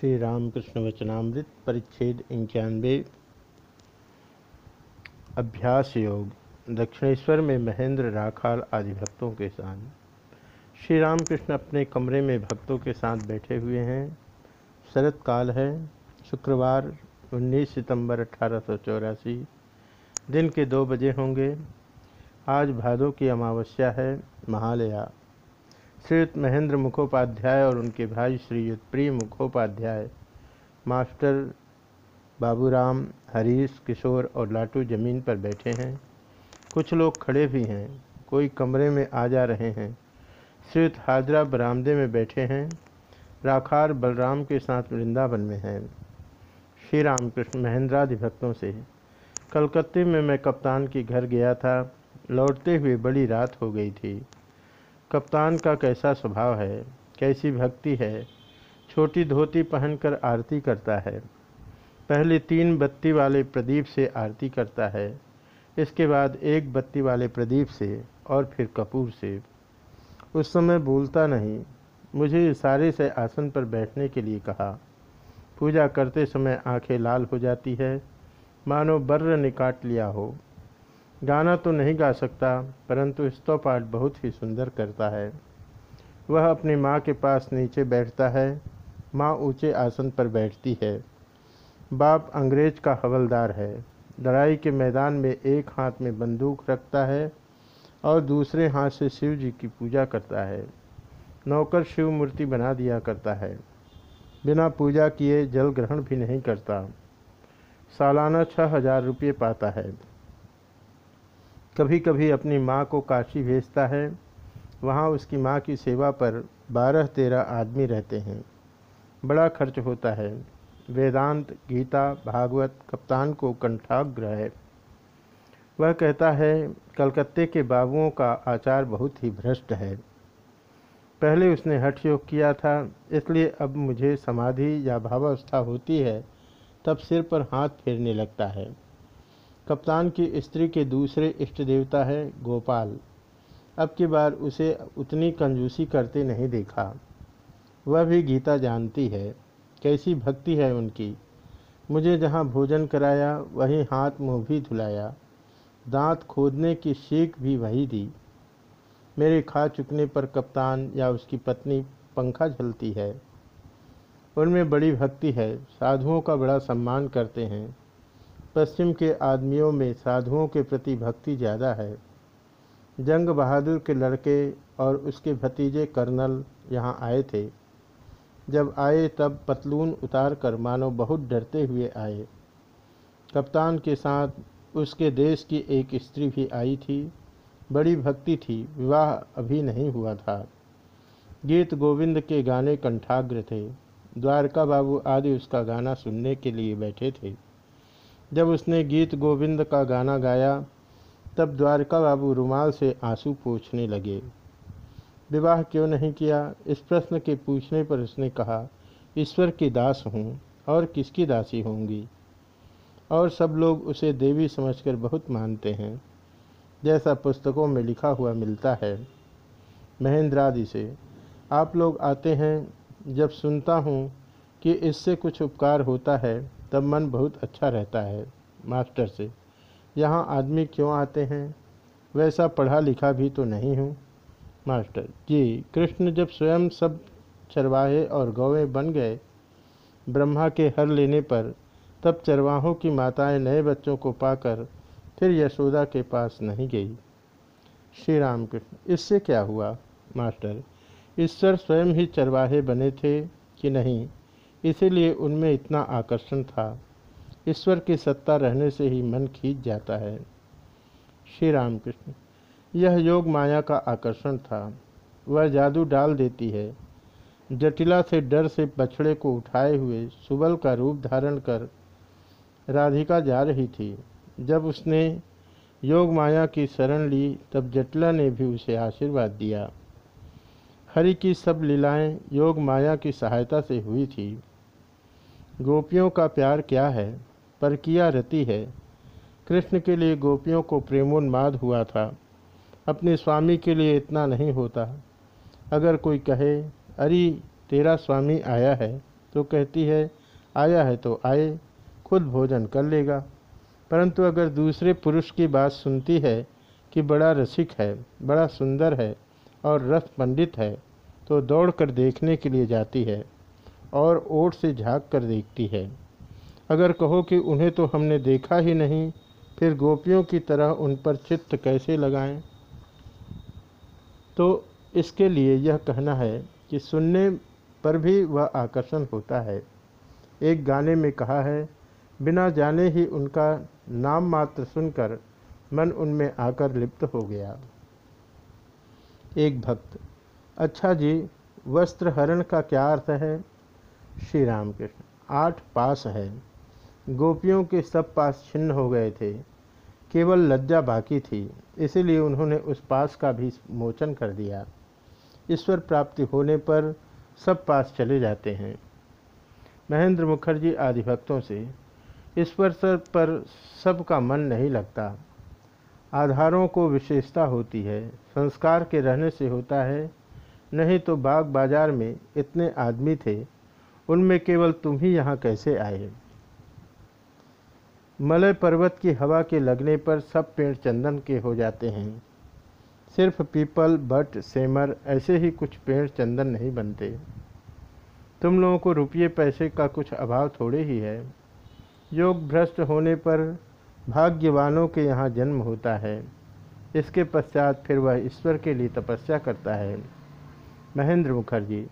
श्री रामकृष्ण वचनामृत परिच्छेद इक्यानवे। अभ्यास योग, दक्षिणेश्वर में महेंद्र राखाल आदि भक्तों के साथ। श्री रामकृष्ण अपने कमरे में भक्तों के साथ बैठे हुए हैं। शरत काल है, शुक्रवार 19 सितंबर अठारह दिन के दो बजे होंगे। आज भादों की अमावस्या है, महालया। श्रीयुक्त महेंद्र मुखोपाध्याय और उनके भाई श्रीयुक्त प्रिय मुखोपाध्याय, मास्टर बाबूराम हरीश किशोर और लाटू ज़मीन पर बैठे हैं। कुछ लोग खड़े भी हैं, कोई कमरे में आ जा रहे हैं। श्रीयुक्त हाजरा बरामदे में बैठे हैं। राखार बलराम के साथ वृंदावन में हैं। श्री रामकृष्ण महेंद्रादि भक्तों से, कलकत्ते में मैं कप्तान के घर गया था। लौटते हुए बड़ी रात हो गई थी। कप्तान का कैसा स्वभाव है, कैसी भक्ति है, छोटी धोती पहनकर आरती करता है। पहले तीन बत्ती वाले प्रदीप से आरती करता है, इसके बाद एक बत्ती वाले प्रदीप से और फिर कपूर से। उस समय बोलता नहीं, मुझे इशारे से आसन पर बैठने के लिए कहा। पूजा करते समय आँखें लाल हो जाती है, मानो बर्र ने काट लिया हो। गाना तो नहीं गा सकता, परंतु स्तोपाठ बहुत ही सुंदर करता है। वह अपनी माँ के पास नीचे बैठता है, माँ ऊँचे आसन पर बैठती है। बाप अंग्रेज़ का हवलदार है, लड़ाई के मैदान में एक हाथ में बंदूक रखता है और दूसरे हाथ से शिव जी की पूजा करता है। नौकर शिव मूर्ति बना दिया करता है। बिना पूजा किए जल ग्रहण भी नहीं करता। सालाना छः हज़ार रुपये पाता है। कभी कभी अपनी माँ को काशी भेजता है। वहाँ उसकी माँ की सेवा पर बारह तेरह आदमी रहते हैं। बड़ा खर्च होता है। वेदांत, गीता, भागवत, कप्तान को कंठाग्र है। वह कहता है, कलकत्ते के बाबुओं का आचार बहुत ही भ्रष्ट है। पहले उसने हठ योग किया था, इसलिए अब मुझे समाधि या भावावस्था होती है, तब सिर पर हाथ फेरने लगता है। कप्तान की स्त्री के दूसरे इष्ट देवता है गोपाल। अब की बार उसे उतनी कंजूसी करते नहीं देखा। वह भी गीता जानती है, कैसी भक्ति है उनकी। मुझे जहाँ भोजन कराया, वहीं हाथ मुँह भी धुलाया। दांत खोदने की सीख भी वही दी। मेरे खा चुकने पर कप्तान या उसकी पत्नी पंखा झलती है। उनमें बड़ी भक्ति है, साधुओं का बड़ा सम्मान करते हैं। पश्चिम के आदमियों में साधुओं के प्रति भक्ति ज़्यादा है। जंग बहादुर के लड़के और उसके भतीजे कर्नल यहाँ आए थे। जब आए तब पतलून उतार कर मानो बहुत डरते हुए आए। कप्तान के साथ उसके देश की एक स्त्री भी आई थी। बड़ी भक्ति थी, विवाह अभी नहीं हुआ था। गीत गोविंद के गाने कंठाग्र थे। द्वारका बाबू आदि उसका गाना सुनने के लिए बैठे थे। जब उसने गीत गोविंद का गाना गाया, तब द्वारका बाबू रुमाल से आँसू पूछने लगे। विवाह क्यों नहीं किया? इस प्रश्न के पूछने पर उसने कहा, ईश्वर की दास हूँ और किसकी दासी होंगी? और सब लोग उसे देवी समझकर बहुत मानते हैं। जैसा पुस्तकों में लिखा हुआ मिलता है, महेंद्रादि से, आप लोग आते हैं जब सुनता हूँ कि इससे कुछ उपकार होता है तब मन बहुत अच्छा रहता है, मास्टर से। यहाँ आदमी क्यों आते हैं? वैसा पढ़ा लिखा भी तो नहीं हूँ, मास्टर। जी, कृष्ण जब स्वयं सब चरवाहे और गौवें बन गए, ब्रह्मा के हर लेने पर, तब चरवाहों की माताएँ नए बच्चों को पाकर, फिर यशोदा के पास नहीं गई। श्री राम कृष्ण इससे क्या हुआ, मास्टर? ईश्वर स्वयं ही चरवाहे बने थे कि नहीं? इसीलिए उनमें इतना आकर्षण था। ईश्वर की सत्ता रहने से ही मन खींच जाता है। श्री रामकृष्ण, यह योग माया का आकर्षण था। वह जादू डाल देती है। जटिला से डर से बछड़े को उठाए हुए सुबल का रूप धारण कर राधिका जा रही थी। जब उसने योग माया की शरण ली, तब जटिला ने भी उसे आशीर्वाद दिया। हरि की सब लीलाएँ योग माया की सहायता से हुई थी। गोपियों का प्यार क्या है? पर किया रति है। कृष्ण के लिए गोपियों को प्रेमोन्माद हुआ था। अपने स्वामी के लिए इतना नहीं होता। अगर कोई कहे, अरे, तेरा स्वामी आया है तो कहती है, आया है तो आए, खुद भोजन कर लेगा। परंतु अगर दूसरे पुरुष की बात सुनती है कि बड़ा रसिक है, बड़ा सुंदर है और रस पंडित है तो दौड़कर देखने के लिए जाती है। और ओट से झाँक कर देखती है। अगर कहो कि उन्हें तो हमने देखा ही नहीं, फिर गोपियों की तरह उन पर चित्त कैसे लगाएँ? तो इसके लिए यह कहना है कि सुनने पर भी वह आकर्षण होता है। एक गाने में कहा है, बिना जाने ही उनका नाम मात्र सुनकर मन उनमें आकर लिप्त हो गया। एक भक्त अच्छा जी, वस्त्र हरण का क्या अर्थ है? श्री राम कृष्ण आठ पास है। गोपियों के सब पास छिन्न हो गए थे। केवल लज्जा बाकी थी। इसीलिए उन्होंने उस पास का भी मोचन कर दिया। ईश्वर प्राप्ति होने पर सब पास चले जाते हैं। महेंद्र मुखर्जी आदि भक्तों से, ईश्वर सर पर सबका मन नहीं लगता। आधारों को विशेषता होती है। संस्कार के रहने से होता है। नहीं तो बाग बाज़ार में इतने आदमी थे। उनमें केवल तुम ही यहाँ कैसे आए मलय पर्वत की हवा के लगने पर सब पेड़ चंदन के हो जाते हैं। सिर्फ़ पीपल, बट, सेमर, ऐसे ही कुछ पेड़ चंदन नहीं बनते। तुम लोगों को रुपये पैसे का कुछ अभाव थोड़े ही है। योग भ्रष्ट होने पर भाग्यवानों के यहाँ जन्म होता है। इसके पश्चात फिर वह ईश्वर के लिए तपस्या करता है। महेंद्र मुखर्जी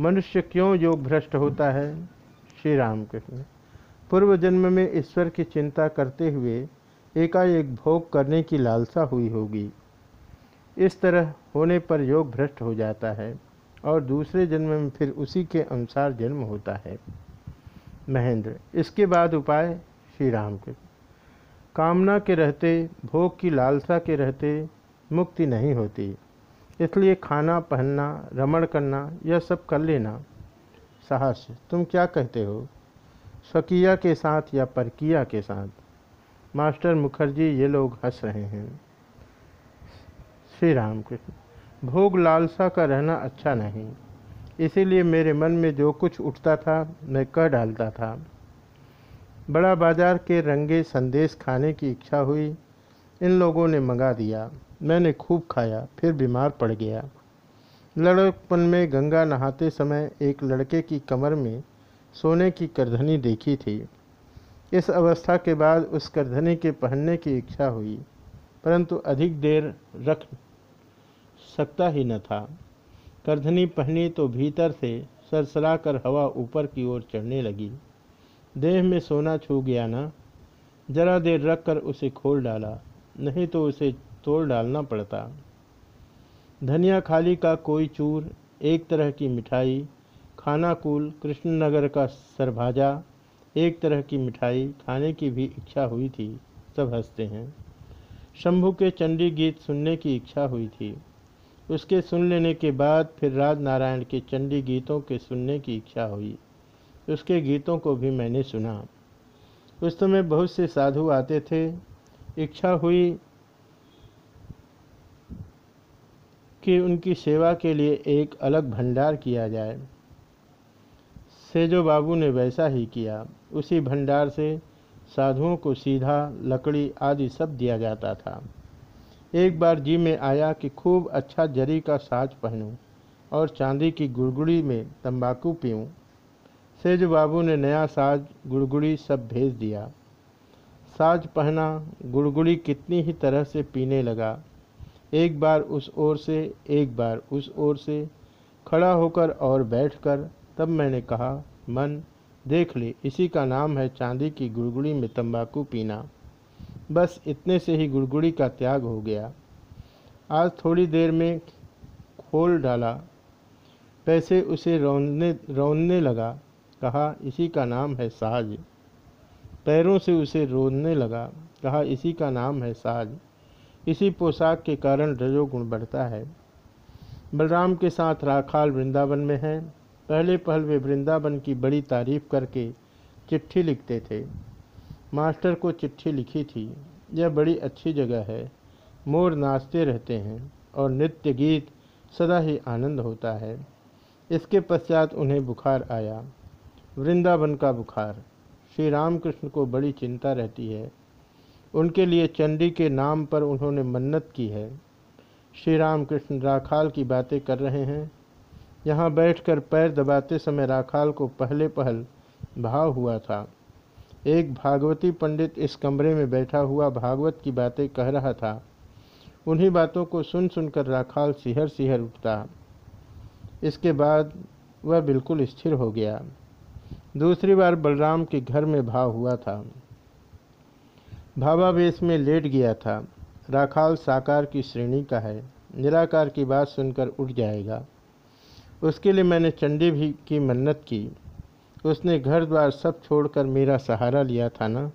मनुष्य क्यों योग भ्रष्ट होता है? श्री राम कृष्ण पूर्व जन्म में ईश्वर की चिंता करते हुए एकाएक भोग करने की लालसा हुई होगी। इस तरह होने पर योग भ्रष्ट हो जाता है और दूसरे जन्म में फिर उसी के अनुसार जन्म होता है। महेंद्र, इसके बाद उपाय? श्री राम के कामना के रहते, भोग की लालसा के रहते, मुक्ति नहीं होती। इसलिए खाना, पहनना, रमण करना, यह सब कर लेना। साहस, तुम क्या कहते हो? स्वकीया के साथ या परकिया के साथ? मास्टर मुखर्जी, ये लोग हंस रहे हैं। श्री राम कृष्ण भोग लालसा का रहना अच्छा नहीं। इसीलिए मेरे मन में जो कुछ उठता था, मैं कह डालता था। बड़ा बाज़ार के रंगे संदेश खाने की इच्छा हुई। इन लोगों ने मंगा दिया। मैंने खूब खाया, फिर बीमार पड़ गया। लड़कपन में गंगा नहाते समय एक लड़के की कमर में सोने की करधनी देखी थी। इस अवस्था के बाद उस करधनी के पहनने की इच्छा हुई, परंतु अधिक देर रख सकता ही न था। करधनी पहनी तो भीतर से सरसरा कर हवा ऊपर की ओर चढ़ने लगी। देह में सोना छू गया ना, जरा देर रख कर उसे खोल डाला, नहीं तो उसे तोड़ डालना पड़ता। धनिया खाली का कोई चूर, एक तरह की मिठाई खानाकुल कृष्णनगर का सरभाजा, एक तरह की मिठाई, खाने की भी इच्छा हुई थी, सब हँसते हैं। शंभू के चंडी गीत सुनने की इच्छा हुई थी। उसके सुन लेने के बाद फिर राज नारायण के चंडी गीतों के सुनने की इच्छा हुई। उसके गीतों को भी मैंने सुना। उस समय बहुत से साधु आते थे। इच्छा हुई कि उनकी सेवा के लिए एक अलग भंडार किया जाए। सेजो बाबू ने वैसा ही किया। उसी भंडार से साधुओं को सीधा लकड़ी आदि सब दिया जाता था। एक बार जी में आया कि खूब अच्छा जरी का साज पहनूं और चांदी की गुड़गुड़ी में तंबाकू पीऊं। सेज बाबू ने नया साज, गुड़गुड़ी सब भेज दिया। साज पहना, गुड़गुड़ी कितनी ही तरह से पीने लगा। एक बार उस ओर से, एक बार उस ओर से खड़ा होकर और बैठकर तब मैंने कहा, मन, देख ले, इसी का नाम है चांदी की गुड़गुड़ी में तंबाकू पीना। बस इतने से ही गुड़गुड़ी का त्याग हो गया। आज थोड़ी देर में खोल डाला। पैसे उसे रौनने रौनने लगा। कहा, इसी का नाम है साज। पैरों से उसे रोनने लगा। कहा, इसी का नाम है साज। इसी पोशाक के कारण रजोगुण बढ़ता है। बलराम के साथ राखाल वृंदावन में है। पहले पहल वे वृंदावन की बड़ी तारीफ़ करके चिट्ठी लिखते थे। मास्टर को चिट्ठी लिखी थी। यह बड़ी अच्छी जगह है। मोर नाचते रहते हैं और नृत्य गीत सदा ही आनंद होता है। इसके पश्चात उन्हें बुखार आया। वृंदावन का बुखार। श्री रामकृष्ण को बड़ी चिंता रहती है। उनके लिए चंडी के नाम पर उन्होंने मन्नत की है। श्री राम कृष्ण राखाल की बातें कर रहे हैं। यहाँ बैठकर पैर दबाते समय राखाल को पहले पहल भाव हुआ था। एक भागवती पंडित इस कमरे में बैठा हुआ भागवत की बातें कह रहा था। उन्हीं बातों को सुन सुनकर राखाल सिहर सिहर उठता। इसके बाद वह बिल्कुल स्थिर हो गया। दूसरी बार बलराम के घर में भाव हुआ था। भावावेश में लेट गया था। राखाल साकार की श्रेणी का है। निराकार की बात सुनकर उठ जाएगा। उसके लिए मैंने चंडी भी की मन्नत की। उसने घर द्वार सब छोड़कर मेरा सहारा लिया था ना?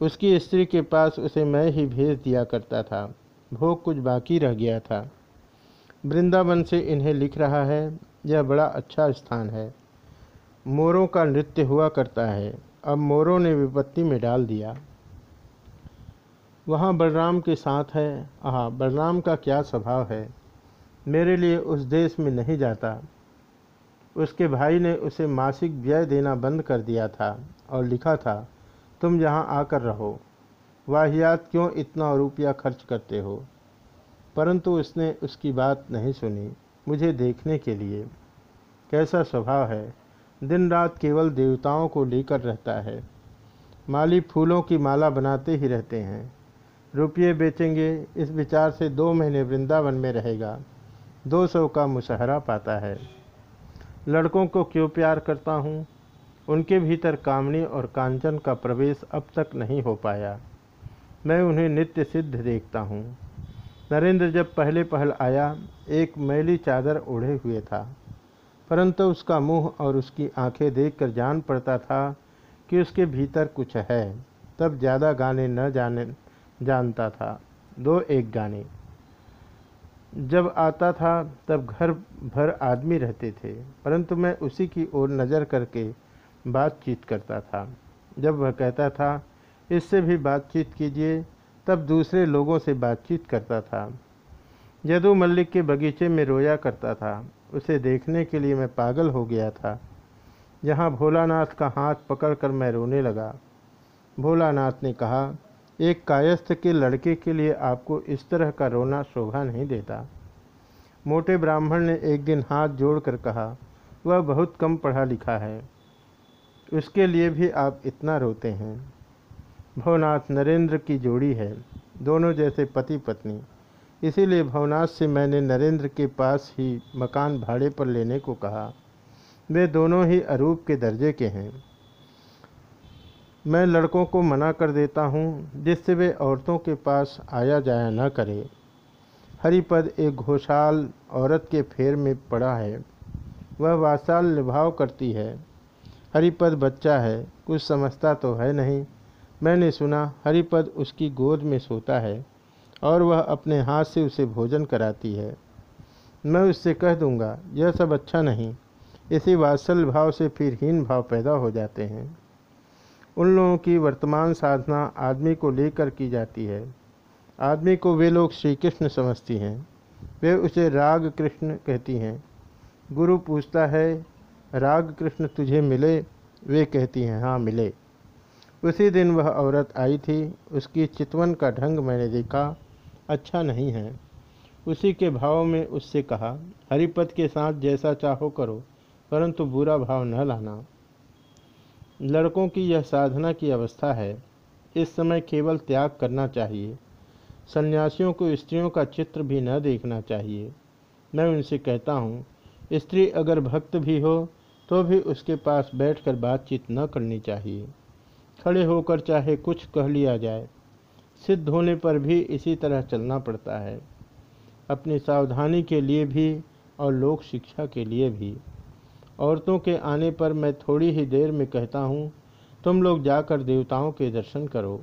उसकी स्त्री के पास उसे मैं ही भेज दिया करता था। भोग कुछ बाकी रह गया था। वृंदावन से इन्हें लिख रहा है। यह बड़ा अच्छा स्थान है। मोरों का नृत्य हुआ करता है। अब मोरों ने विपत्ति में डाल दिया। वहाँ बलराम के साथ है। हाँ बलराम का क्या स्वभाव है? मेरे लिए उस देश में नहीं जाता। उसके भाई ने उसे मासिक व्यय देना बंद कर दिया था और लिखा था, तुम यहाँ आकर रहो। वाहियात क्यों इतना रुपया खर्च करते हो? परंतु उसने उसकी बात नहीं सुनी मुझे देखने के लिए। कैसा स्वभाव है? दिन रात केवल देवताओं को लेकर रहता है। माली फूलों की माला बनाते ही रहते हैं। रुपये बेचेंगे, इस विचार से दो महीने वृंदावन में रहेगा। दो सौ का मुशहरा पाता है। लड़कों को क्यों प्यार करता हूँ? उनके भीतर कामनी और कांचन का प्रवेश अब तक नहीं हो पाया। मैं उन्हें नित्य सिद्ध देखता हूँ। नरेंद्र जब पहले पहल आया, एक मैली चादर ओढ़े हुए था। परंतु उसका मुँह और उसकी आँखें देखकर जान पड़ता था कि उसके भीतर कुछ है। तब ज़्यादा गाने न जाने जानता था। दो एक गाने। जब आता था, तब घर भर आदमी रहते थे, परंतु मैं उसी की ओर नज़र करके बातचीत करता था। जब वह कहता था, इससे भी बातचीत कीजिए, तब दूसरे लोगों से बातचीत करता था। यदु मल्लिक के बगीचे में रोया करता था। उसे देखने के लिए मैं पागल हो गया था। यहाँ भोलानाथ का हाथ पकड़कर मैं रोने लगा। भोलानाथ ने कहा एक कायस्थ के लड़के के लिए आपको इस तरह का रोना शोभा नहीं देता। मोटे ब्राह्मण ने एक दिन हाथ जोड़कर कहा, वह बहुत कम पढ़ा लिखा है। उसके लिए भी आप इतना रोते हैं। भवनाथ नरेंद्र की जोड़ी है, दोनों जैसे पति पत्नी इसीलिए भवनाथ से मैंने नरेंद्र के पास ही मकान भाड़े पर लेने को कहा। वे दोनों ही अरूप के दर्जे के हैं। मैं लड़कों को मना कर देता हूँ, जिससे वे औरतों के पास आया जाया न करे। हरिपद एक घोषाल औरत के फेर में पड़ा है। वह वासाल निभाव करती है। हरिपद बच्चा है, कुछ समझता तो है नहीं। मैंने सुना, हरिपद उसकी गोद में सोता है और वह अपने हाथ से उसे भोजन कराती है। मैं उससे कह दूँगा, यह सब अच्छा नहीं। इसी वात्सल भाव से फिर हीन भाव पैदा हो जाते हैं। उन लोगों की वर्तमान साधना आदमी को लेकर की जाती है। आदमी को वे लोग श्री कृष्ण समझती हैं। वे उसे राग कृष्ण कहती हैं। गुरु पूछता है, राग कृष्ण तुझे मिले? वे कहती हैं हाँ मिले। उसी दिन वह औरत आई थी। उसकी चितवन का ढंग मैंने देखा। अच्छा नहीं है। उसी के भाव में उससे कहा हरिपत के साथ जैसा चाहो करो, परंतु बुरा भाव न लाना। लड़कों की यह साधना की अवस्था है, इस समय केवल त्याग करना चाहिए। सन्यासियों को स्त्रियों का चित्र भी न देखना चाहिए। मैं उनसे कहता हूँ, स्त्री अगर भक्त भी हो तो भी उसके पास बैठकर बातचीत न करनी चाहिए। खड़े होकर चाहे कुछ कह लिया जाए, सिद्ध होने पर भी इसी तरह चलना पड़ता है। अपनी सावधानी के लिए भी और लोक शिक्षा के लिए भी। औरतों के आने पर मैं थोड़ी ही देर में कहता हूँ, तुम लोग जाकर देवताओं के दर्शन करो।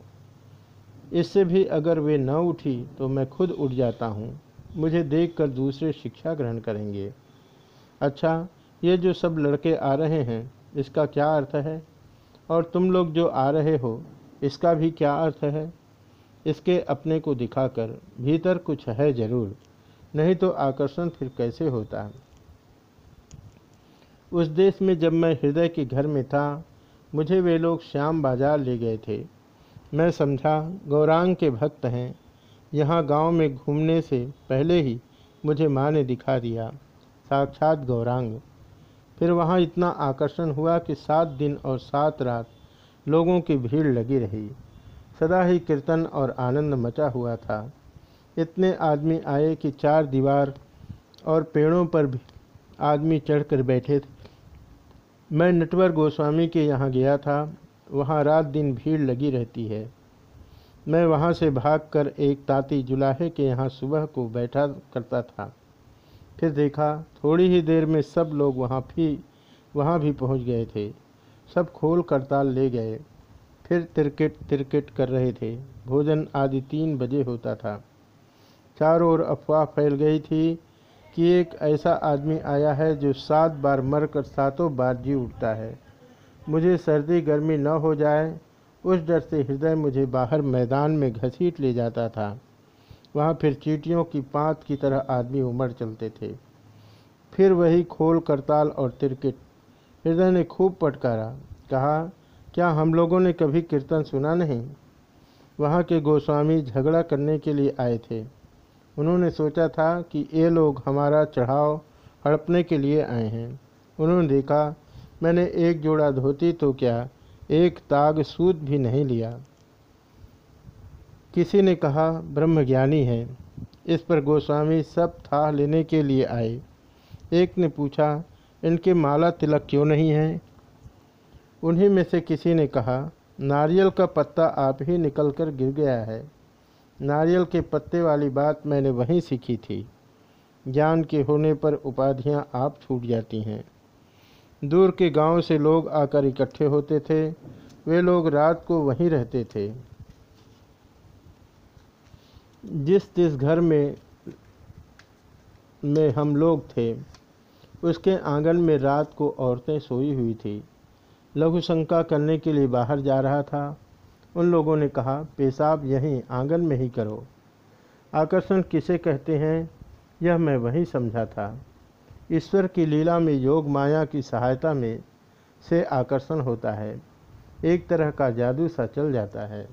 इससे भी अगर वे न उठी तो मैं खुद उठ जाता हूँ। मुझे देखकर दूसरे शिक्षा ग्रहण करेंगे। अच्छा ये जो सब लड़के आ रहे हैं, इसका क्या अर्थ है? और तुम लोग जो आ रहे हो, इसका भी क्या अर्थ है? इसके अपने को दिखाकर भीतर कुछ है ज़रूर, नहीं तो आकर्षण फिर कैसे होता? है उस देश में जब मैं हृदय के घर में था, मुझे वे लोग श्याम बाज़ार ले गए थे। मैं समझा, गौरांग के भक्त हैं। यहाँ गाँव में घूमने से पहले ही मुझे माँ ने दिखा दिया, साक्षात गौरांग। फिर वहाँ इतना आकर्षण हुआ कि सात दिन और सात रात लोगों की भीड़ लगी रही। सदा ही कीर्तन और आनंद मचा हुआ था। इतने आदमी आए कि चार दीवार और पेड़ों पर भी आदमी चढ़कर बैठे थे। मैं नटवर गोस्वामी के यहाँ गया था, वहाँ रात दिन भीड़ लगी रहती है। मैं वहाँ से भागकर एक ताती जुलाहे के यहाँ सुबह को बैठा करता था। फिर देखा, थोड़ी ही देर में सब लोग वहाँ भी वहाँ भी पहुँच गए थे। सब खोल करताल ले गए। फिर तिरकिट तिरकिट कर रहे थे। भोजन आदि तीन बजे होता था। चारों ओर अफवाह फैल गई थी कि एक ऐसा आदमी आया है जो सात बार मरकर सातों बार जी उठता है। मुझे सर्दी गर्मी न हो जाए, उस डर से हृदय मुझे बाहर मैदान में घसीट ले जाता था। वहाँ फिर चीटियों की पात की तरह आदमी उमड़ चलते थे। फिर वही खोल करताल और तिरकिट। हृदय ने खूब पटकारा। कहा, क्या हम लोगों ने कभी कीर्तन सुना नहीं? वहाँ के गोस्वामी झगड़ा करने के लिए आए थे। उन्होंने सोचा था कि ये लोग हमारा चढ़ाव हड़पने के लिए आए हैं। उन्होंने देखा, मैंने एक जोड़ा धोती तो क्या, एक ताग सूद भी नहीं लिया। किसी ने कहा, ब्रह्मज्ञानी है। इस पर गोस्वामी सब था लेने के लिए आए। एक ने पूछा, इनके माला तिलक क्यों नहीं है? उन्हीं में से किसी ने कहा, नारियल का पत्ता आप ही निकल कर गिर गया है। नारियल के पत्ते वाली बात मैंने वहीं सीखी थी। ज्ञान के होने पर उपाधियाँ आप छूट जाती हैं। दूर के गाँव से लोग आकर इकट्ठे होते थे। वे लोग रात को वहीं रहते थे। जिस जिस घर में में हम लोग थे, उसके आँगन में रात को औरतें सोई हुई थी। लघु शंका करने के लिए बाहर जा रहा था। उन लोगों ने कहा, पेशाब यहीं आँगन में ही करो। आकर्षण किसे कहते हैं, यह मैं वहीं समझा था। ईश्वर की लीला में योग माया की सहायता में से आकर्षण होता है। एक तरह का जादू सा चल जाता है।